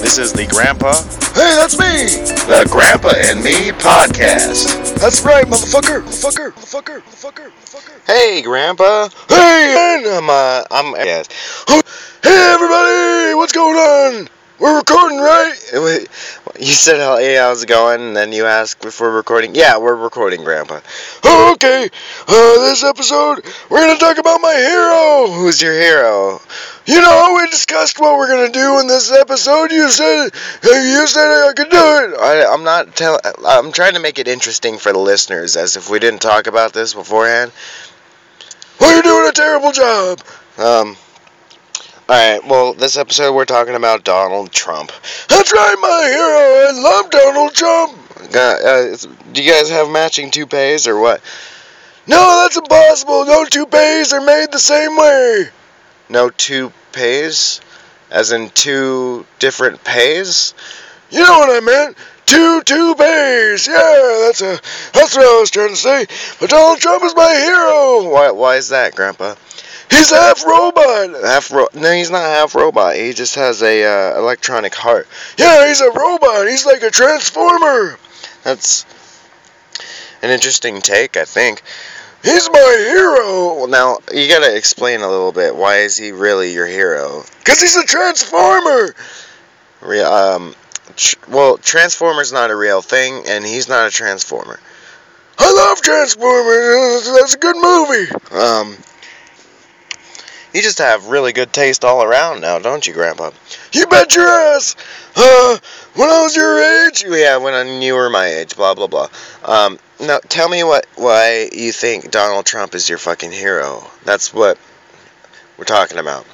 This is the Grandpa. Hey, that's me! The Grandpa and Me Podcast. That's right, motherfucker! Motherfucker! Motherfucker! Motherfucker! Motherfucker! Hey, Grandpa. Hey! I'm uh, I'm yes. Hey, everybody! What's going on? We're recording, right? Wait, You said, how- "Hey, how's it going?" And then you asked if we're recording. Yeah, we're recording, Grandpa. Oh, okay. Uh, this episode, we're gonna talk about my hero. Who's your hero? You know, we discussed what we're gonna do in this episode. You said, you said I could do it. I, I'm not telling, I'm trying to make it interesting for the listeners, as if we didn't talk about this beforehand. Well, you're doing a terrible job. Um. All right. Well, this episode we're talking about Donald Trump. That's right, my hero. I love Donald Trump. Uh, uh, do you guys have matching toupees or what? No, that's impossible. No toupees are made the same way. No toupees, as in two different pays. You know what I meant? Two toupees. Yeah, that's a that's what I was trying to say. But Donald Trump is my hero. Why? Why is that, Grandpa? He's half robot. Half ro- no, he's not half robot. He just has a uh, electronic heart. Yeah, he's a robot. He's like a transformer. That's an interesting take, I think. He's my hero. Now you gotta explain a little bit. Why is he really your hero? Cause he's a transformer. Re- um, tr- well, Transformer's not a real thing, and he's not a Transformer. I love Transformers. That's a good movie. Um, you just have really good taste all around now, don't you, Grandpa? You bet your ass. Uh, when I was your age, Yeah, when I, you were my age, blah blah blah. Um, now tell me what why you think Donald Trump is your fucking hero. That's what we're talking about.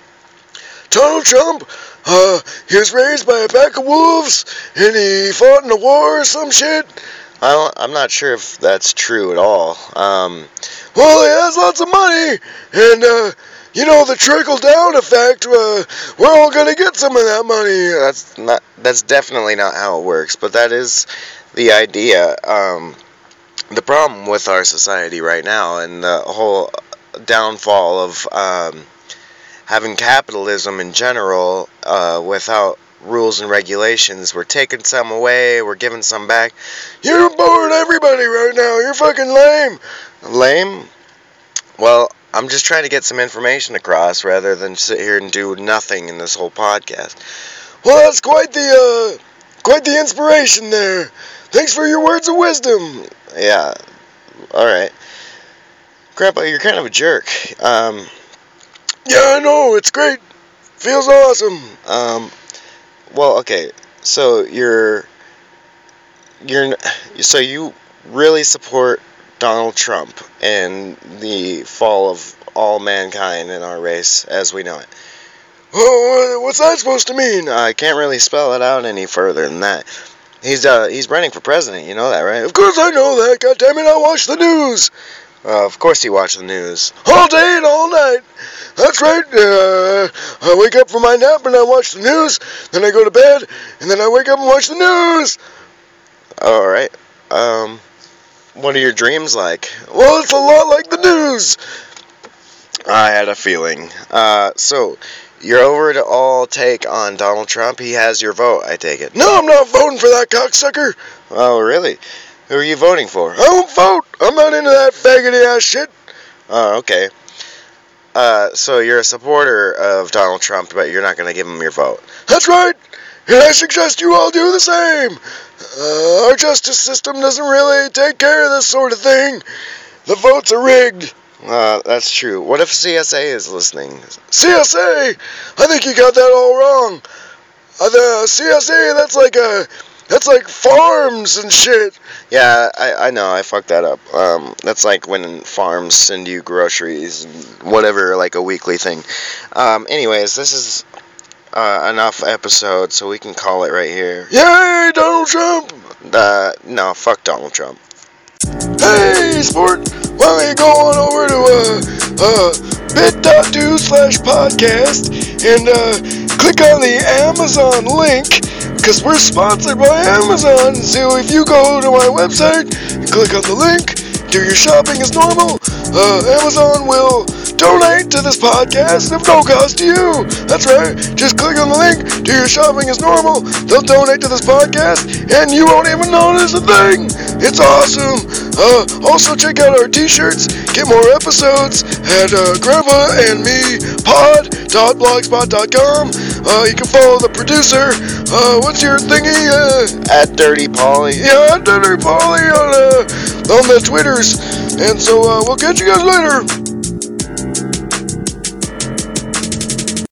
Donald Trump, uh, he was raised by a pack of wolves, and he fought in a war or some shit. I I'm not sure if that's true at all. Um, Well, he has lots of money, and uh, you know the trickle down effect. Uh, we're all gonna get some of that money. that's not that's definitely not how it works, but that is the idea. Um, the problem with our society right now and the whole downfall of um, having capitalism in general uh, without rules and regulations. We're taking some away, we're giving some back. You're boring everybody right now. You're fucking lame. Lame? Well, I'm just trying to get some information across rather than sit here and do nothing in this whole podcast. Well, that's quite the uh, quite the inspiration there. Thanks for your words of wisdom. Yeah. All right. Grandpa, you're kind of a jerk. Um, Yeah, I know. It's great. Feels awesome. um, well, okay. So you're you're so you really support Donald Trump and the fall of all mankind in our race as we know it. Oh, what's that supposed to mean? I can't really spell it out any further than that. He's uh he's running for president. You know that, right? Of course I know that. God damn it, I watch the news Uh, of course you watch the news. all day and all night. That's right. Uh, I wake up from my nap and I watch the news. Then I go to bed and then I wake up and watch the news. All right. Um, what are your dreams like? Well, it's a lot like the news. I had a feeling. Uh, so you're over to all take on Donald Trump. He has your vote. I take it. No, I'm not voting for that cocksucker. Oh, really? Who are you voting for? I won't vote. I'm not into that faggoty ass shit. Oh, okay. Uh, so you're a supporter of Donald Trump, but you're not going to give him your vote. That's right. And I suggest you all do the same. Uh, our justice system doesn't really take care of this sort of thing. The votes are rigged. Uh, that's true. What if CSA is listening? CSA, I think you got that all wrong. Uh, the CSA, that's like a, that's like farms and shit. Yeah, I, I know. I fucked that up. Um, that's like when farms send you groceries and whatever, like a weekly thing. Um, anyways, this is uh, enough episode, so we can call it right here. Yay, Donald Trump. Uh, no, fuck Donald Trump. Hey, sport, why don't you go on over to uh, uh, bit.do slash podcast and uh, click on the Amazon link because we're sponsored by Amazon. So if you go to my website and click on the link, do your shopping as normal, uh, Amazon will donate to this podcast of no cost to you. That's right. Just click on the link, do your shopping as normal. They'll donate to this podcast, and you won't even notice a thing. It's awesome. Uh, also, check out our t-shirts. Get more episodes at uh, Grandpa and Me Pod.blogspot.com. Uh, you can follow the producer. Uh, what's your thingy? Uh, At Dirty Polly. yeah, Dirty Polly on uh, on the Twitters. And so uh, we'll catch you guys later.